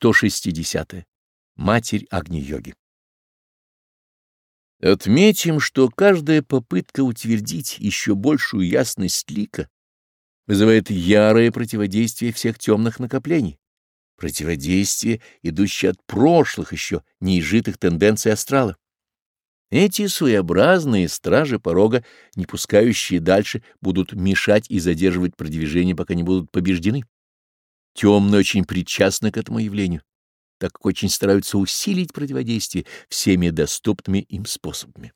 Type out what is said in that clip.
160. Матерь Агни-йоги. Отметим, что каждая попытка утвердить еще большую ясность лика вызывает ярое противодействие всех темных накоплений, противодействие, идущее от прошлых еще неизжитых тенденций астрала. Эти своеобразные стражи порога, не пускающие дальше, будут мешать и задерживать продвижение, пока не будут побеждены темно очень причастны к этому явлению, так как очень стараются усилить противодействие всеми доступными им способами.